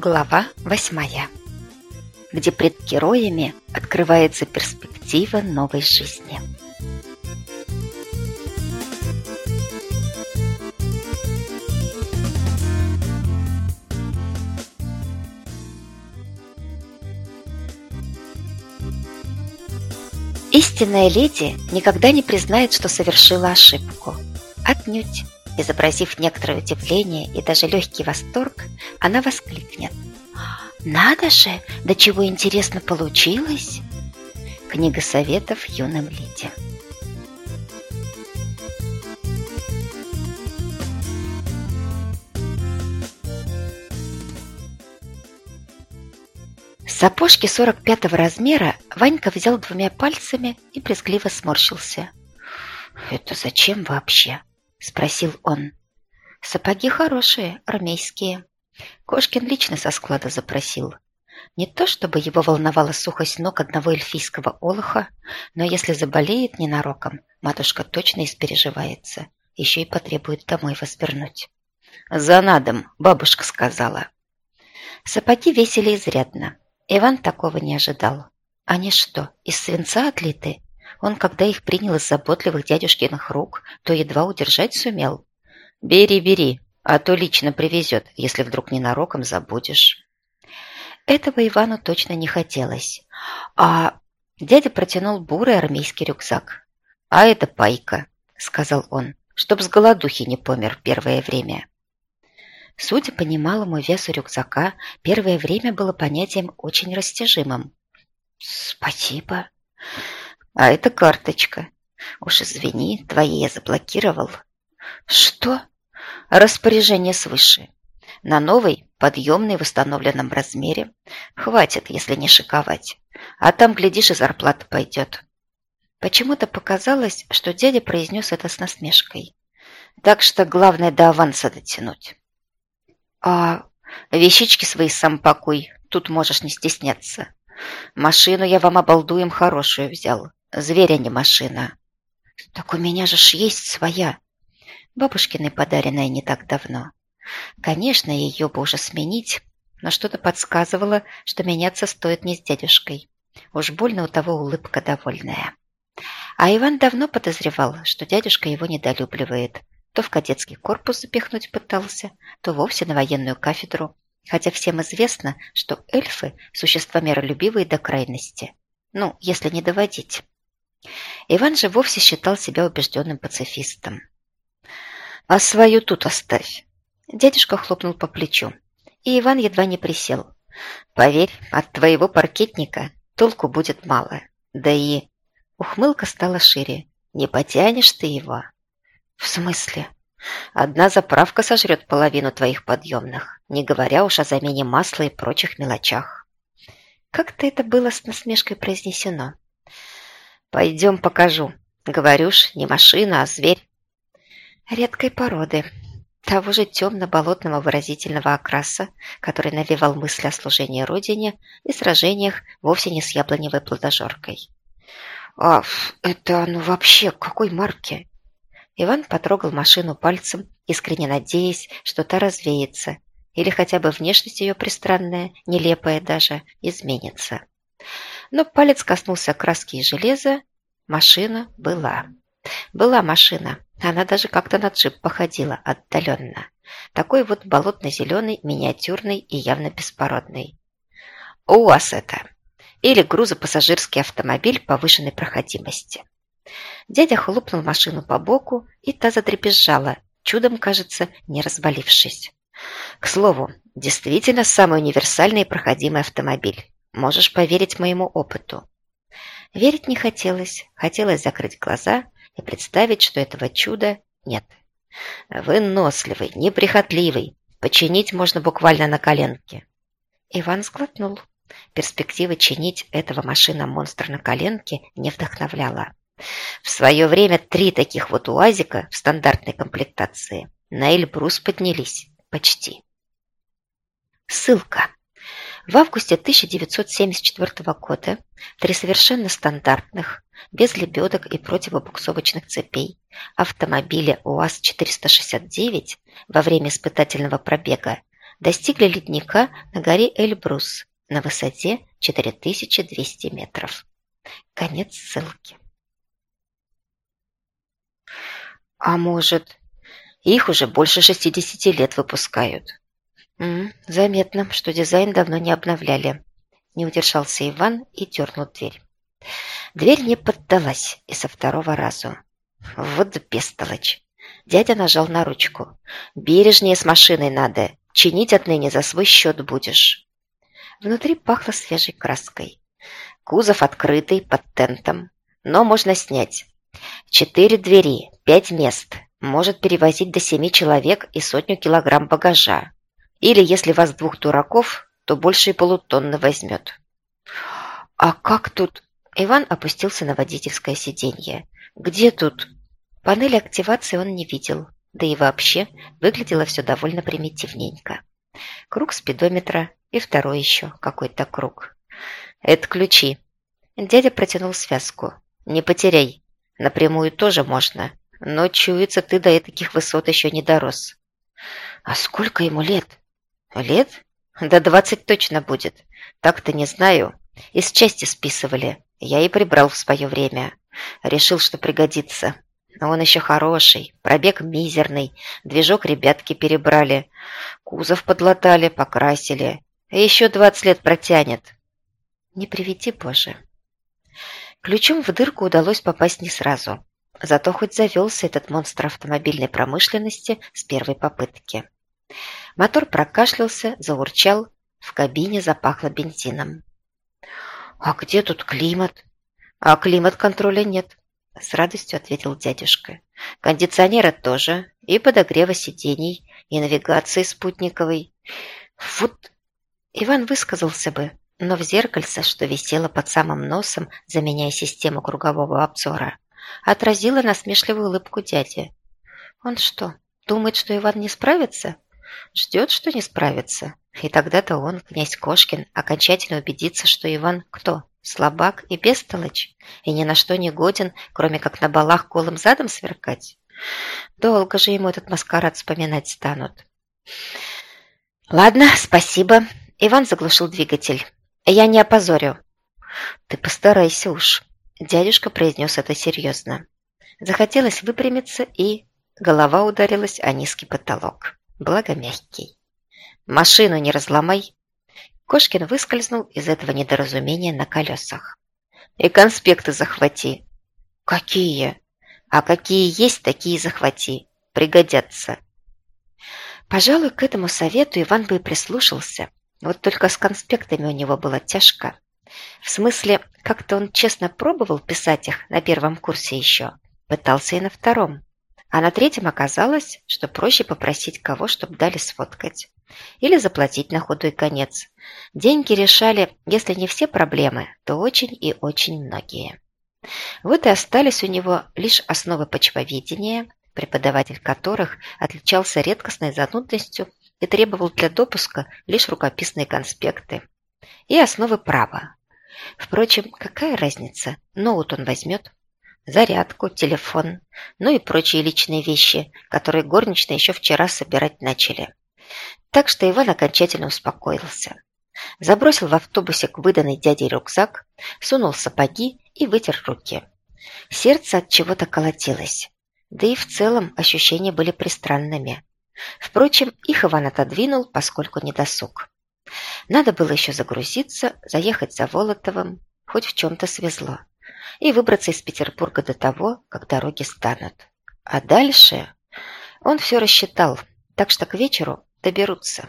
Глава восьмая, где пред героями открывается перспектива новой жизни. Истинная леди никогда не признает, что совершила ошибку. Отнюдь. Изобразив некоторое удивление и даже легкий восторг, она воскликнет. «Надо же! До чего интересно получилось!» Книга советов юным леди. Сапожки 45-го размера Ванька взял двумя пальцами и брезгливо сморщился. «Это зачем вообще?» — спросил он. «Сапоги хорошие, армейские. Кошкин лично со склада запросил. Не то чтобы его волновала сухость ног одного эльфийского олоха, но если заболеет ненароком, матушка точно испереживается, еще и потребует домой возвернуть. «За надом», — бабушка сказала. Сапоги весили изрядно. Иван такого не ожидал. Они что, из свинца отлиты? Он, когда их принял из заботливых дядюшкиных рук, то едва удержать сумел. «Бери, бери, а то лично привезет, если вдруг ненароком забудешь». Этого Ивану точно не хотелось. А дядя протянул бурый армейский рюкзак. «А это пайка», — сказал он, — «чтоб с голодухи не помер первое время». Судя по немалому весу рюкзака, первое время было понятием очень растяжимым. «Спасибо», а это карточка. Уж извини, твои я заблокировал. Что? Распоряжение свыше. На новый, подъемный в установленном размере. Хватит, если не шиковать. А там, глядишь, и зарплата пойдет. Почему-то показалось, что дядя произнес это с насмешкой. Так что главное до аванса дотянуть. А вещички свои сам пакуй, тут можешь не стесняться. Машину я вам обалдуем хорошую взял. Зверь, а не машина. Так у меня же ж есть своя. Бабушкиной подаренная не так давно. Конечно, ее бы уже сменить, но что-то подсказывало, что меняться стоит не с дядюшкой. Уж больно у того улыбка довольная. А Иван давно подозревал, что дядюшка его недолюбливает. То в кадетский корпус запихнуть пытался, то вовсе на военную кафедру. Хотя всем известно, что эльфы – существа миролюбивые до крайности. Ну, если не доводить. Иван же вовсе считал себя убежденным пацифистом. «А свою тут оставь!» Дядюшка хлопнул по плечу, и Иван едва не присел. «Поверь, от твоего паркетника толку будет мало. Да и...» Ухмылка стала шире. «Не потянешь ты его?» «В смысле?» «Одна заправка сожрет половину твоих подъемных, не говоря уж о замене масла и прочих мелочах». Как-то это было с насмешкой произнесено. Пойдем покажу. Говорю ж, не машина, а зверь. Редкой породы. Того же темно-болотного выразительного окраса, который навевал мысли о служении Родине и сражениях вовсе не с яблоневой плодожоркой. «А, это ну вообще какой марки?» Иван потрогал машину пальцем, искренне надеясь, что та развеется, или хотя бы внешность ее пристранная, нелепая даже, изменится. Но палец коснулся краски и железа. Машина была. Была машина. Она даже как-то на джип походила отдаленно. Такой вот болотно-зеленый, миниатюрный и явно беспородный. УАЗ это. Или грузопассажирский автомобиль повышенной проходимости. Дядя хлопнул машину по боку, и та задребезжала, чудом, кажется, не развалившись. К слову, действительно самый универсальный и проходимый автомобиль. Можешь поверить моему опыту». Верить не хотелось. Хотелось закрыть глаза и представить, что этого чуда нет. «Выносливый, неприхотливый. Починить можно буквально на коленке». Иван сглотнул. Перспектива чинить этого машина-монстра на коленке не вдохновляла. В свое время три таких вот УАЗика в стандартной комплектации на Эльбрус поднялись. Почти. Ссылка. В августе 1974 года три совершенно стандартных, без лебедок и противобуксовочных цепей, автомобиля УАЗ-469 во время испытательного пробега достигли ледника на горе Эльбрус на высоте 4200 метров. Конец ссылки. А может, их уже больше 60 лет выпускают. М -м, заметно, что дизайн давно не обновляли. Не удержался Иван и дернул дверь. Дверь не поддалась и со второго разу. Вот бестолочь. Дядя нажал на ручку. «Бережнее с машиной надо. Чинить отныне за свой счет будешь». Внутри пахло свежей краской. Кузов открытый, под тентом. Но можно снять. Четыре двери, пять мест. Может перевозить до семи человек и сотню килограмм багажа. Или, если вас двух дураков, то больше и полутонны возьмет. «А как тут?» Иван опустился на водительское сиденье. «Где тут?» Панели активации он не видел, да и вообще выглядело все довольно примитивненько. Круг спидометра и второй еще какой-то круг. «Это ключи». Дядя протянул связку. «Не потеряй. Напрямую тоже можно, но чуется ты до таких высот еще не дорос». «А сколько ему лет?» «Лет? Да двадцать точно будет. Так-то не знаю. Из части списывали. Я и прибрал в свое время. Решил, что пригодится. Но он еще хороший, пробег мизерный, движок ребятки перебрали, кузов подлатали, покрасили. Еще двадцать лет протянет. Не приведи, Боже. Ключом в дырку удалось попасть не сразу. Зато хоть завелся этот монстр автомобильной промышленности с первой попытки. Мотор прокашлялся, заурчал, в кабине запахло бензином. «А где тут климат?» «А климат-контроля нет», – с радостью ответил дядюшка. «Кондиционера тоже, и подогрева сидений, и навигации спутниковой. Вот...» Иван высказался бы, но в зеркальце, что висело под самым носом, заменяя систему кругового обзора, отразила насмешливую улыбку дяди. «Он что, думает, что Иван не справится?» Ждет, что не справится. И тогда-то он, князь Кошкин, окончательно убедится, что Иван кто? Слабак и бестолочь, и ни на что не годен, кроме как на балах голым задом сверкать. Долго же ему этот маскарад вспоминать станут. «Ладно, спасибо». Иван заглушил двигатель. «Я не опозорю». «Ты постарайся уж», – дядюшка произнес это серьезно. Захотелось выпрямиться, и голова ударилась о низкий потолок благо мягкий. «Машину не разломай!» Кошкин выскользнул из этого недоразумения на колесах. «И конспекты захвати!» «Какие?» «А какие есть, такие захвати. Пригодятся!» Пожалуй, к этому совету Иван бы и прислушался. Вот только с конспектами у него было тяжко. В смысле, как-то он честно пробовал писать их на первом курсе еще. Пытался и на втором. А на третьем оказалось, что проще попросить кого, чтобы дали сфоткать. Или заплатить на худой конец. Деньги решали, если не все проблемы, то очень и очень многие. Вот и остались у него лишь основы почвоведения, преподаватель которых отличался редкостной занудностью и требовал для допуска лишь рукописные конспекты. И основы права. Впрочем, какая разница, ноут он возьмет, зарядку, телефон, ну и прочие личные вещи, которые горничные еще вчера собирать начали. Так что Иван окончательно успокоился. Забросил в автобусе к выданной дяде рюкзак, сунул сапоги и вытер руки. Сердце от чего-то колотилось. Да и в целом ощущения были пристранными. Впрочем, их Иван отодвинул, поскольку не досуг. Надо было еще загрузиться, заехать за Волотовым, хоть в чем-то свезло и выбраться из Петербурга до того, как дороги станут. А дальше он все рассчитал, так что к вечеру доберутся.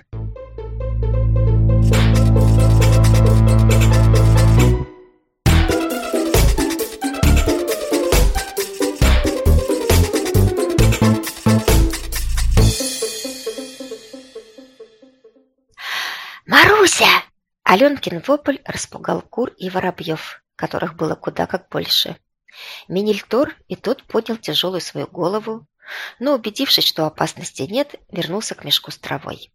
«Маруся!» Аленкин вопль распугал кур и воробьев которых было куда как больше. Минильтор и тот поднял тяжелую свою голову, но, убедившись, что опасности нет, вернулся к мешку с травой.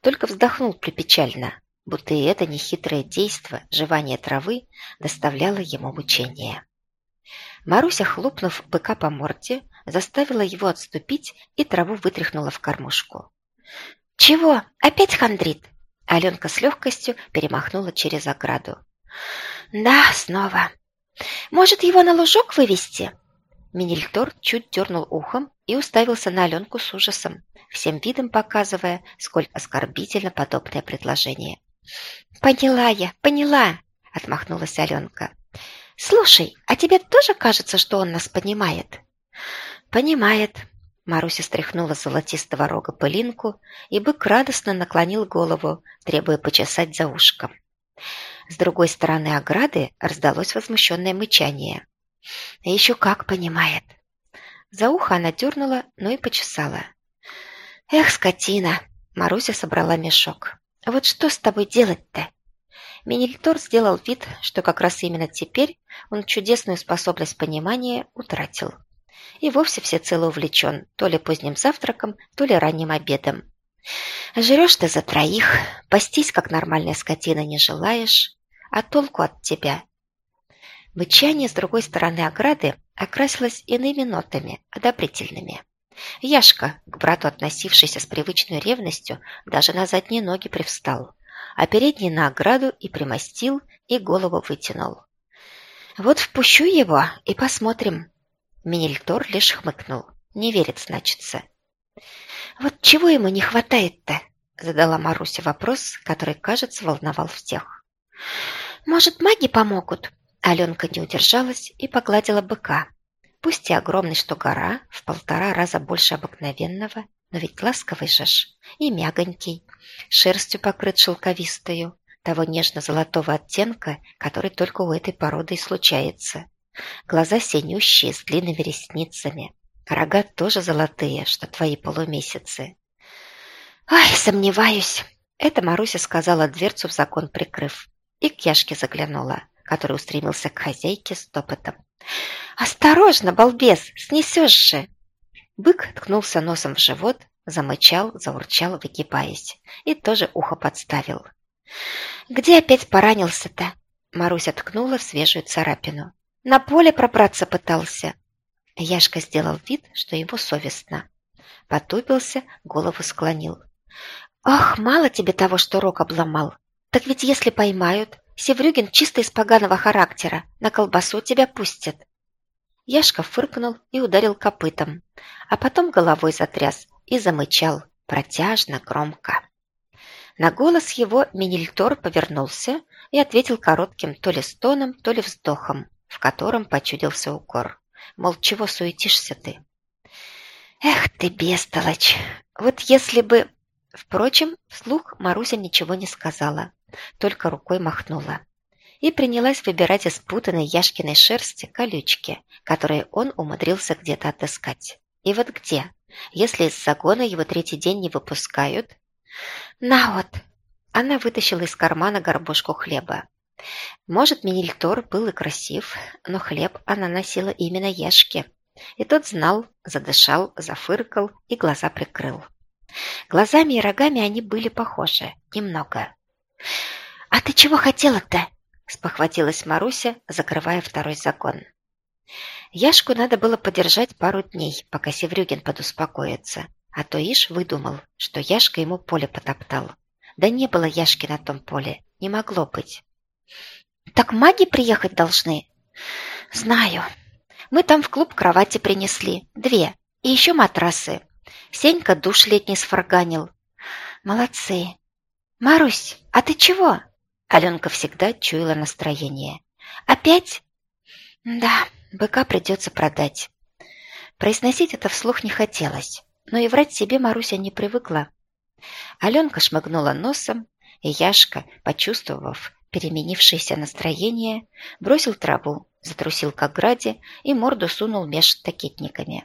Только вздохнул припечально, будто и это нехитрое действо, жевание травы, доставляло ему мучение. Маруся, хлопнув быка по морде, заставила его отступить и траву вытряхнула в кормушку. «Чего? Опять хандрит?» Аленка с легкостью перемахнула через ограду. «Да, снова. Может, его на лужок вывести?» Минильтор чуть дернул ухом и уставился на Аленку с ужасом, всем видом показывая, сколь оскорбительно подобное предложение. «Поняла я, поняла!» – отмахнулась Аленка. «Слушай, а тебе тоже кажется, что он нас понимает?» «Понимает», Маруся стряхнула золотистого рога пылинку, и бык радостно наклонил голову, требуя почесать за ушком. С другой стороны ограды раздалось возмущенное мычание. «Еще как понимает!» За ухо она дернула, но и почесала. «Эх, скотина!» Маруся собрала мешок. «Вот что с тобой делать-то?» Минильтор сделал вид, что как раз именно теперь он чудесную способность понимания утратил и вовсе всецело увлечен то ли поздним завтраком, то ли ранним обедом. Жрешь ты за троих, пастись, как нормальная скотина, не желаешь, а толку от тебя. Бычание с другой стороны ограды окрасилось иными нотами, одобрительными. Яшка, к брату относившийся с привычной ревностью, даже на задние ноги привстал, а передний на ограду и примостил, и голову вытянул. Вот впущу его и посмотрим, Минильтор лишь хмыкнул. Не верит, значится. «Вот чего ему не хватает-то?» Задала Маруся вопрос, который, кажется, волновал всех. «Может, маги помогут?» Аленка не удержалась и погладила быка. Пусть и огромный, что гора, в полтора раза больше обыкновенного, но ведь ласковый же ж и мягонький, шерстью покрыт шелковистою, того нежно-золотого оттенка, который только у этой породы и случается. Глаза синющие, с длинными ресницами. Рога тоже золотые, что твои полумесяцы. «Ай, сомневаюсь!» Это Маруся сказала дверцу в закон прикрыв. И к Яшке заглянула, который устремился к хозяйке с топотом. «Осторожно, балбес, снесешь же!» Бык ткнулся носом в живот, замычал, заурчал, выгибаясь, и тоже ухо подставил. «Где опять поранился-то?» Маруся ткнула в свежую царапину. На поле пробраться пытался. Яшка сделал вид, что ему совестно. Потупился, голову склонил. «Ах, мало тебе того, что рог обломал. Так ведь если поймают, Севрюгин чисто из поганого характера, на колбасу тебя пустят». Яшка фыркнул и ударил копытом, а потом головой затряс и замычал, протяжно, громко. На голос его Минильтор повернулся и ответил коротким то ли стоном, то ли вздохом в котором почудился укор. Мол, чего суетишься ты? Эх ты, бестолочь! Вот если бы... Впрочем, вслух Маруся ничего не сказала, только рукой махнула. И принялась выбирать из путанной Яшкиной шерсти колючки, которые он умудрился где-то отыскать. И вот где? Если из загона его третий день не выпускают... На вот! Она вытащила из кармана горбушку хлеба. Может, Минильтор был и красив, но хлеб она носила именно Ешке. И тот знал, задышал, зафыркал и глаза прикрыл. Глазами и рогами они были похожи, немного. «А ты чего хотела-то?» – спохватилась Маруся, закрывая второй закон. Яшку надо было подержать пару дней, пока Севрюгин подуспокоится, а то Иш выдумал, что Яшка ему поле потоптал. Да не было Яшки на том поле, не могло быть. Так маги приехать должны? Знаю. Мы там в клуб кровати принесли. Две. И еще матрасы. Сенька душ летний сфарганил. Молодцы. Марусь, а ты чего? Аленка всегда чуяла настроение. Опять? Да, быка придется продать. Произносить это вслух не хотелось, но и врать себе Маруся не привыкла. Аленка шмыгнула носом, и Яшка, почувствовав, переменившееся настроение, бросил траву, затрусил к ограде и морду сунул меж такетниками.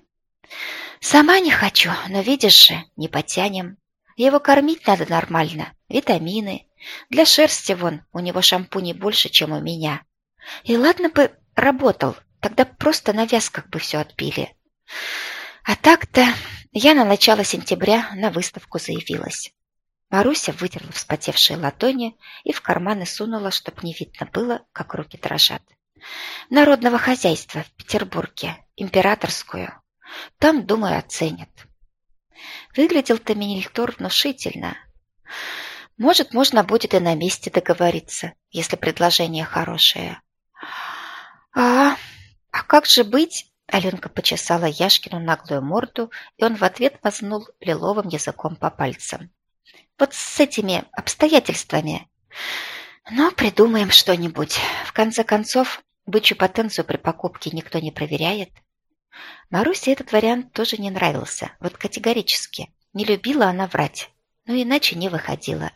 «Сама не хочу, но видишь же, не потянем. Его кормить надо нормально, витамины. Для шерсти вон у него шампуней больше, чем у меня. И ладно бы работал, тогда просто на вязках бы все отпили. А так-то я на начало сентября на выставку заявилась. Маруся вытерла вспотевшие ладони и в карманы сунула, чтоб не видно было, как руки дрожат. Народного хозяйства в Петербурге, императорскую. Там, думаю, оценят. Выглядел-то Минильтор внушительно. Может, можно будет и на месте договориться, если предложение хорошее. А, а как же быть? Аленка почесала Яшкину наглую морду, и он в ответ мазнул лиловым языком по пальцам. Вот с этими обстоятельствами. Но придумаем что-нибудь. В конце концов, бычью потенцию при покупке никто не проверяет. Марусе этот вариант тоже не нравился, вот категорически. Не любила она врать, но иначе не выходила.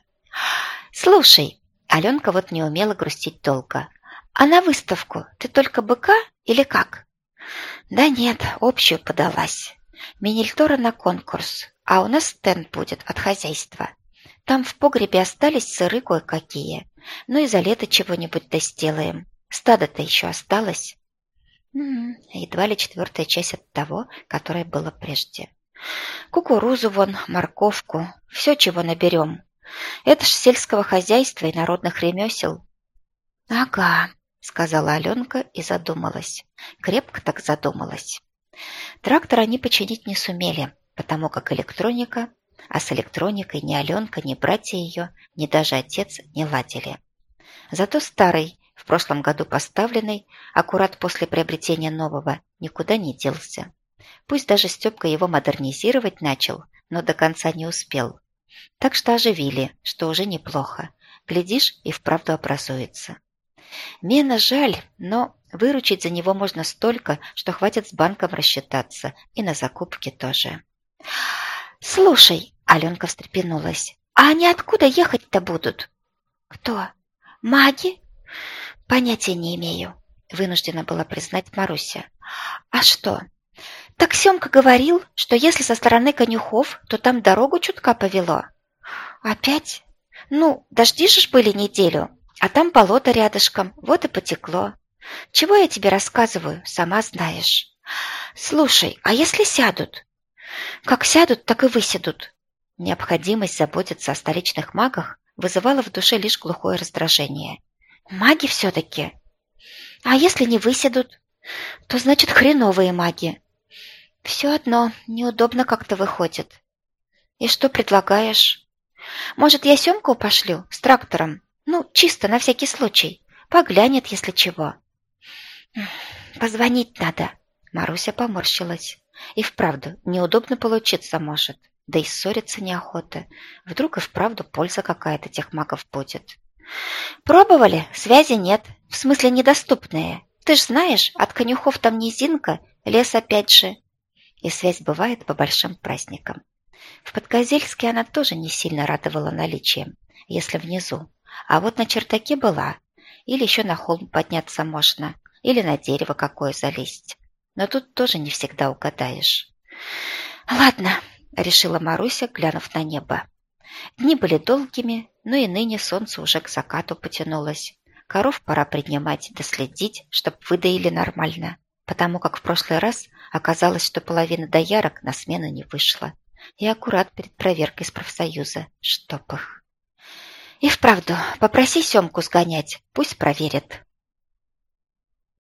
«Слушай», — Аленка вот не умела грустить долго, «а на выставку ты только быка или как?» «Да нет, общую подалась. Минильтора на конкурс, а у нас стенд будет от хозяйства. Там в погребе остались сыры кое-какие. Ну и за лето чего-нибудь достелаем. Стадо-то еще осталось». Едва ли четвертая часть от того, которое было прежде. Кукурузу вон, морковку, все, чего наберем. Это ж сельского хозяйства и народных ремесел. Ага, сказала Аленка и задумалась. Крепко так задумалась. Трактор они починить не сумели, потому как электроника, а с электроникой ни Аленка, ни братья ее, ни даже отец не ладили. Зато старый, в прошлом году поставленный, аккурат после приобретения нового, никуда не делся. Пусть даже Степка его модернизировать начал, но до конца не успел. Так что оживили, что уже неплохо. Глядишь, и вправду образуется. Мена жаль, но выручить за него можно столько, что хватит с банком рассчитаться, и на закупки тоже. «Слушай», — Аленка встрепенулась, «а они откуда ехать-то будут?» «Кто? Маги?» «Понятия не имею», — вынуждена была признать Маруся. «А что, так Семка говорил, что если со стороны конюхов, то там дорогу чутка повело. Опять? Ну, дожди же были неделю, а там болото рядышком, вот и потекло. Чего я тебе рассказываю, сама знаешь. Слушай, а если сядут? Как сядут, так и высядут. Необходимость заботиться о столичных магах вызывала в душе лишь глухое раздражение. Маги все-таки. А если не высядут? То значит хреновые маги. Все одно неудобно как-то выходит. И что предлагаешь? Может, я Семку пошлю с трактором? Ну, чисто на всякий случай. Поглянет, если чего. Позвонить надо. Маруся поморщилась. И вправду, неудобно получиться может. Да и ссориться неохота. Вдруг и вправду польза какая-то тех магов будет. Пробовали? Связи нет. В смысле недоступные. Ты ж знаешь, от конюхов там низинка, лес опять же. И связь бывает по большим праздникам. В Подкозельске она тоже не сильно радовала наличием, если внизу. А вот на чертаке была. Или еще на холм подняться можно, или на дерево какое залезть. Но тут тоже не всегда угадаешь. «Ладно», — решила Маруся, глянув на небо. Дни были долгими, но и ныне солнце уже к закату потянулось. Коров пора принимать да следить, чтоб выдаили нормально потому как в прошлый раз оказалось, что половина доярок на смену не вышла. И аккурат перед проверкой с профсоюза. Чтоб их. И вправду, попроси Семку сгонять, пусть проверит.